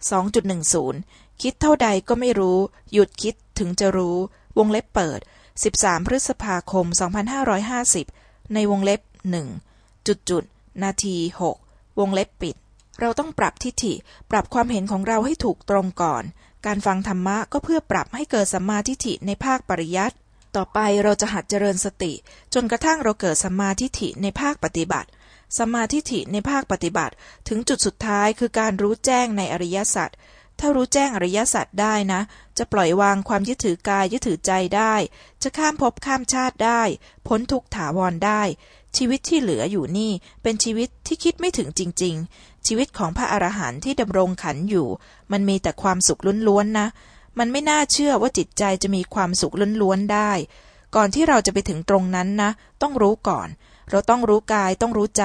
2.10 คิดเท่าใดก็ไม่รู้ หยุดคิดถึงจะรู้ วงเล็บเปิด 13 พฤษภาคม 2550 ในวงเล็บหนึ่งจุดจุดนาที 6 วงเล็บปิด เราต้องปรับทิฏฐิ ปรับความเห็นของเราให้ถูกตรงก่อน การฟังธรรมะก็เพื่อปรับให้เกิดสัมมาทิฏฐิในภาคปริยัติ ต่อไปเราจะหัดเจริญสติ จนกระทั่งเราเกิดสัมมาทิฏฐิในภาคปฏิบัติ สมาธิฐิในภาคปฏิบัติ ถึงจุดสุดท้ายคือการรู้แจ้งในอริยสัจถ้ารู้แจ้งอริยสัจได้นะ จะปล่อยวางความยึดถือกายยึดถือใจได้ จะข้ามภพข้ามชาติได้ พ้นทุกถาวรได้ ชีวิตที่เหลืออยู่นี่ เป็นชีวิตที่คิดไม่ถึงจริง ๆ ชีวิตของพระอรหันต์ที่ดำรงขันอยู่ มันมีแต่ความสุขล้วนๆนะ มันไม่น่าเชื่อว่าจิตใจจะมีความสุขล้วนๆได้ ก่อนที่เราจะไปถึงตรงนั้นนะ ต้องรู้ก่อน เราต้องรู้กายต้องรู้ใจ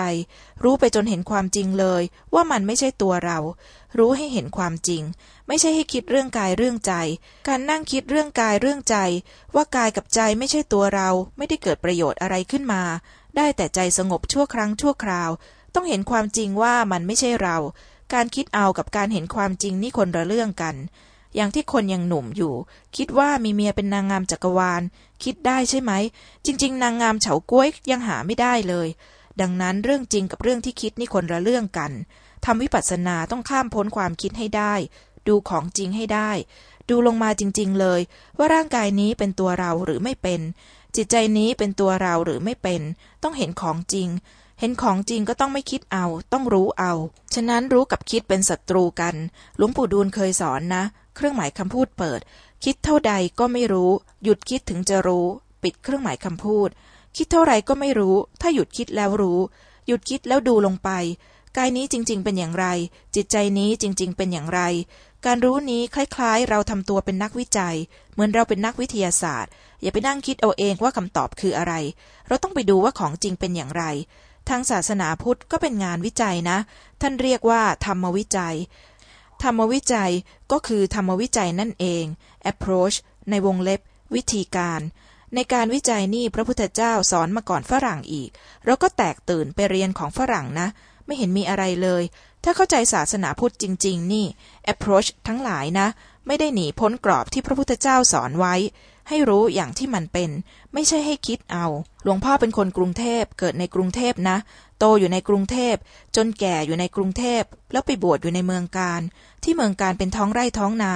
รู้ไปจนเห็นความจริงเลย ว่ามันไม่ใช่ตัวเรา รู้ให้เห็นความจริง ไม่ใช่ให้คิดเรื่องกายเรื่องใจ การนั่งคิดเรื่องกายเรื่องใจ ว่ากายกับใจไม่ใช่ตัวเรา ไม่ได้เกิดประโยชน์อะไรขึ้นมา ได้แต่ใจสงบชั่วครั้งชั่วคราว ต้องเห็นความจริงว่ามันไม่ใช่เรา การคิดเอากับการเห็นความจริงนี่คนละเรื่องกัน อย่างที่คนยังหนุ่มอยู่ คิดว่ามีเมียเป็นนางงามจักรวาล คิดได้ใช่ไหม จริง ๆ นางงามเฉาก้วยยังหาไม่ได้เลย ดังนั้นเรื่องจริงกับเรื่องที่คิดนี่คนละเรื่องกันทำวิปัสสนาต้องข้ามพ้นความคิดให้ได้ ดูของจริงให้ได้ ดูลงมาจริง ๆ เลย ว่าร่างกายนี้เป็นตัวเราหรือไม่เป็น จิตใจนี้เป็นตัวเราหรือไม่เป็น ต้องเห็นของจริงเห็นของจริงก็ต้องไม่คิดเอา ต้องรู้เอา ฉะนั้นรู้กับคิดเป็นศัตรูกัน หลวงปู่ดูลเคยสอนนะ เครื่องหมายคำพูดเปิด คิดเท่าใดก็ไม่รู้ หยุดคิดถึงจะรู้ ปิดเครื่องหมายคำพูด คิดเท่าไรก็ไม่รู้ ถ้าหยุดคิดแล้วรู้ หยุดคิดแล้วดูลงไป กายนี้จริง ๆ เป็นอย่างไร จิตใจนี้จริง ๆ เป็นอย่างไร การรู้นี้คล้ายๆ เราทำตัวเป็นนักวิจัย เหมือนเราเป็นนักวิทยาศาสตร์ อย่าไปนั่งคิดเอาเองว่าคำตอบคืออะไร เราต้องไปดูว่าของจริงเป็นอย่างไรทางศาสนาพุทธก็เป็นงานวิจัยนะ ท่านเรียกว่า ธรรมวิจัย ธรรมวิจัยก็คือธรรมวิจัยนั่นเอง approach ในวงเล็บ วิธีการ ในการวิจัยนี่พระพุทธเจ้าสอนมาก่อนฝรั่งอีก เราก็แตกตื่นไปเรียนของฝรั่งนะ ไม่เห็นมีอะไรเลย ถ้าเข้าใจศาสนาพุทธจริง ๆ นี่ approach ทั้งหลายนะ ไม่ได้หนีพ้นกรอบที่พระพุทธเจ้าสอนไว้ ให้รู้อย่างที่มันเป็น ไม่ใช่ให้คิดเอา หลวงพ่อเป็นคนกรุงเทพเกิดในกรุงเทพนะ โตอยู่ในกรุงเทพ จนแก่อยู่ในกรุงเทพ แล้วไปบวชอยู่ในเมืองการ ที่เมืองการเป็นท้องไร่ท้องนา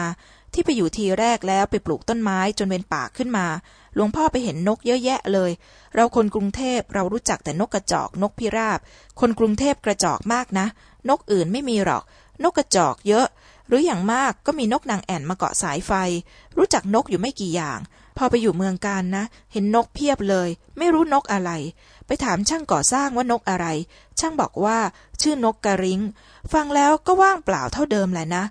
ที่ไปอยู่ทีแรกแล้วไปปลูกต้นไม้จนเป็นป่าขึ้นมา หลวงพ่อไปเห็นนกเยอะแยะเลย เราคนกรุงเทพเรารู้จักแต่นกกระจอกนกพิราบ คนกรุงเทพกระจอกมากนะ นกอื่นไม่มีหรอก นกกระจอกเยอะ หรืออย่างมากก็มีนกนางแอ่นมาเกาะสายไฟ รู้จักนกอยู่ไม่กี่อย่าง พอไปอยู่เมืองการนะ เห็นนกเพียบเลย ไม่รู้นกอะไร ไปถามช่างก่อสร้างว่านกอะไร ช่างบอกว่าชื่อนกกระริงฟังแล้วก็ว่างเปล่าเท่าเดิมแหละนะ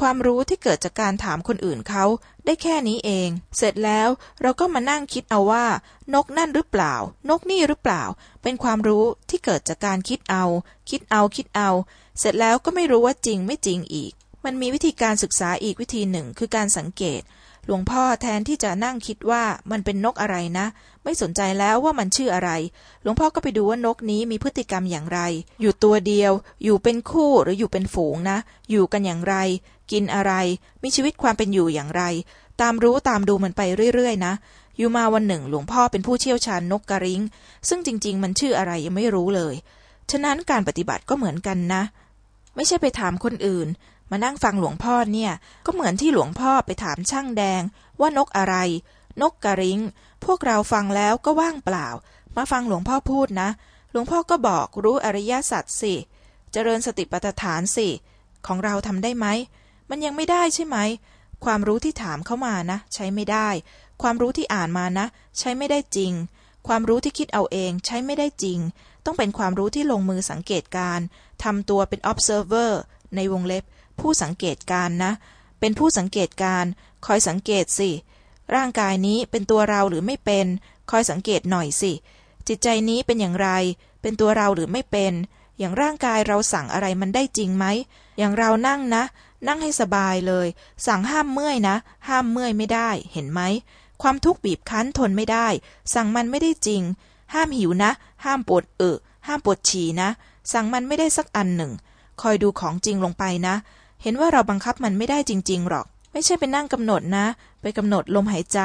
ความรู้ที่เกิดจากการถามคนอื่นเขาได้แค่นี้เอง เสร็จแล้วเราก็มานั่งคิดเอาว่า นกนั่นหรือเปล่า นกนี่หรือเปล่า เป็นความรู้ที่เกิดจากการคิดเอา คิดเอาคิดเอา เสร็จแล้วก็ไม่รู้ว่าจริงไม่จริงอีก มันมีวิธีการศึกษาอีกวิธีหนึ่งคือการสังเกต หลวงพ่อแทนที่จะนั่งคิดว่ามันเป็นนกอะไรนะ ไม่สนใจแล้วว่ามันชื่ออะไร หลวงพ่อก็ไปดูว่านกนี้มีพฤติกรรมอย่างไร อยู่ตัวเดียว อยู่เป็นคู่หรืออยู่เป็นฝูงนะ อยู่กันอย่างไร กินอะไร มีชีวิตความเป็นอยู่อย่างไร ตามรู้ตามดูมันไปเรื่อยๆนะอยู่มาวันหนึ่งหลวงพ่อเป็นผู้เชี่ยวชาญนกกระริงซึ่งจริง ๆ มันชื่ออะไรยังไม่รู้เลย ฉะนั้นการปฏิบัติก็เหมือนกันนะ ไม่ใช่ไปถามคนอื่น มานั่งฟังหลวงพ่อเนี่ย ก็เหมือนที่หลวงพ่อไปถามช่างแดง ว่านกอะไร นกกระริงพวกเราฟังแล้วก็ว่างเปล่า มาฟังหลวงพ่อพูดนะ หลวงพ่อก็บอกรู้อริยสัจสิเจริญสติปัฏฐานสิของเราทำได้ไหม มันยังไม่ได้ใช่ไหม ความรู้ที่ถามเข้ามานะ ใช้ไม่ได้ ความรู้ที่อ่านมานะ ใช้ไม่ได้จริง ความรู้ที่คิดเอาเองใช้ไม่ได้จริง ต้องเป็นความรู้ที่ลงมือสังเกตการทำตัวเป็น observer ในวงเล็บ ผู้สังเกตการนะ เป็นผู้สังเกตการ คอยสังเกตสิ ร่างกายนี้เป็นตัวเราหรือไม่เป็น คอยสังเกตหน่อยสิ จิตใจนี้เป็นอย่างไร เป็นตัวเราหรือไม่เป็น อย่างร่างกายเราสั่งอะไรมันได้จริงไหม อย่างเรานั่งนะ นั่งให้สบายเลย สั่งห้ามเมื่อยนะ ห้ามเมื่อยไม่ได้ เห็นไหม ความทุกข์บีบคั้นทนไม่ได้ สั่งมันไม่ได้จริง ห้ามหิวนะ ห้ามปวดเออห้ามปวดฉี่นะ สั่งมันไม่ได้สักอันหนึ่ง คอยดูของจริงลงไปนะ เห็นว่าเราบังคับมันไม่ได้จริง ๆ หรอก ไม่ใช่ไปนั่งกำหนดนะ ไปกำหนดลมหายใจ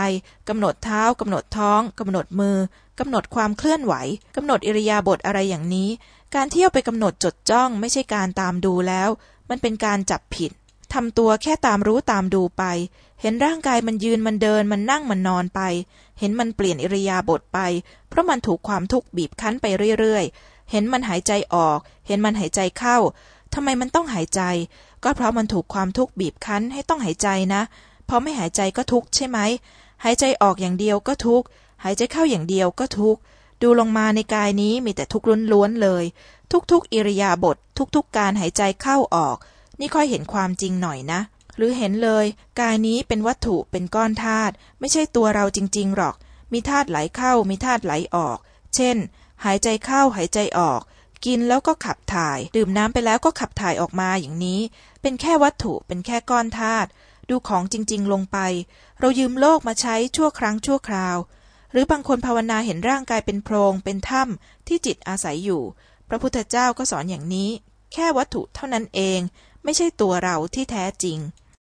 กำหนดเท้ากำหนดท้องกำหนดมือกำหนดความเคลื่อนไหวกำหนดอิริยาบถอะไรอย่างนี้ การเที่ยวไปกำหนดจดจ้อง ไม่ใช่การตามดูแล้ว มันเป็นการจับผิดทำตัวแค่ตามรู้ตามดูไป เห็นร่างกายมันยืนมันเดินมันนั่งมันนอนไป เห็นมันเปลี่ยนอิริยาบถไป เพราะมันถูกความทุกข์บีบคั้นไปเรื่อยๆ เห็นมันหายใจออก เห็นมันหายใจเข้า ทำไมมันต้องหายใจ ก็เพราะมันถูกความทุกข์บีบคั้นให้ต้องหายใจนะพอไม่หายใจก็ทุกข์ใช่ไหม หายใจออกอย่างเดียวก็ทุกข์ หายใจเข้าอย่างเดียวก็ทุกข์ ดูลงมาในกายนี้มีแต่ทุกข์ล้วนๆเลย ทุกๆอิริยาบถททุกๆการหายใจเข้าออก นี่ค่อยเห็นความจริงหน่อยนะ หรือเห็นเลย กายนี้เป็นวัตถุเป็นก้อนธาตุไม่ใช่ตัวเราจริงๆหรอก มีธาตุไหลเข้ามีธาตุไหลออก เช่น หายใจเข้าหายใจออก กินแล้วก็ขับถ่าย ดื่มน้ำไปแล้วก็ขับถ่ายออกมาอย่างนี้ เป็นแค่วัตถุเป็นแค่ก้อนธาตุดูของจริงๆลงไป เรายืมโลกมาใช้ชั่วครั้งชั่วคราว หรือบางคนภาวนาเห็นร่างกายเป็นโพรงเป็นถ้ำที่จิตอาศัยอยู่ พระพุทธเจ้าก็สอนอย่างนี้ แค่วัตถุเท่านั้นเอง ไม่ใช่ตัวเราที่แท้จริง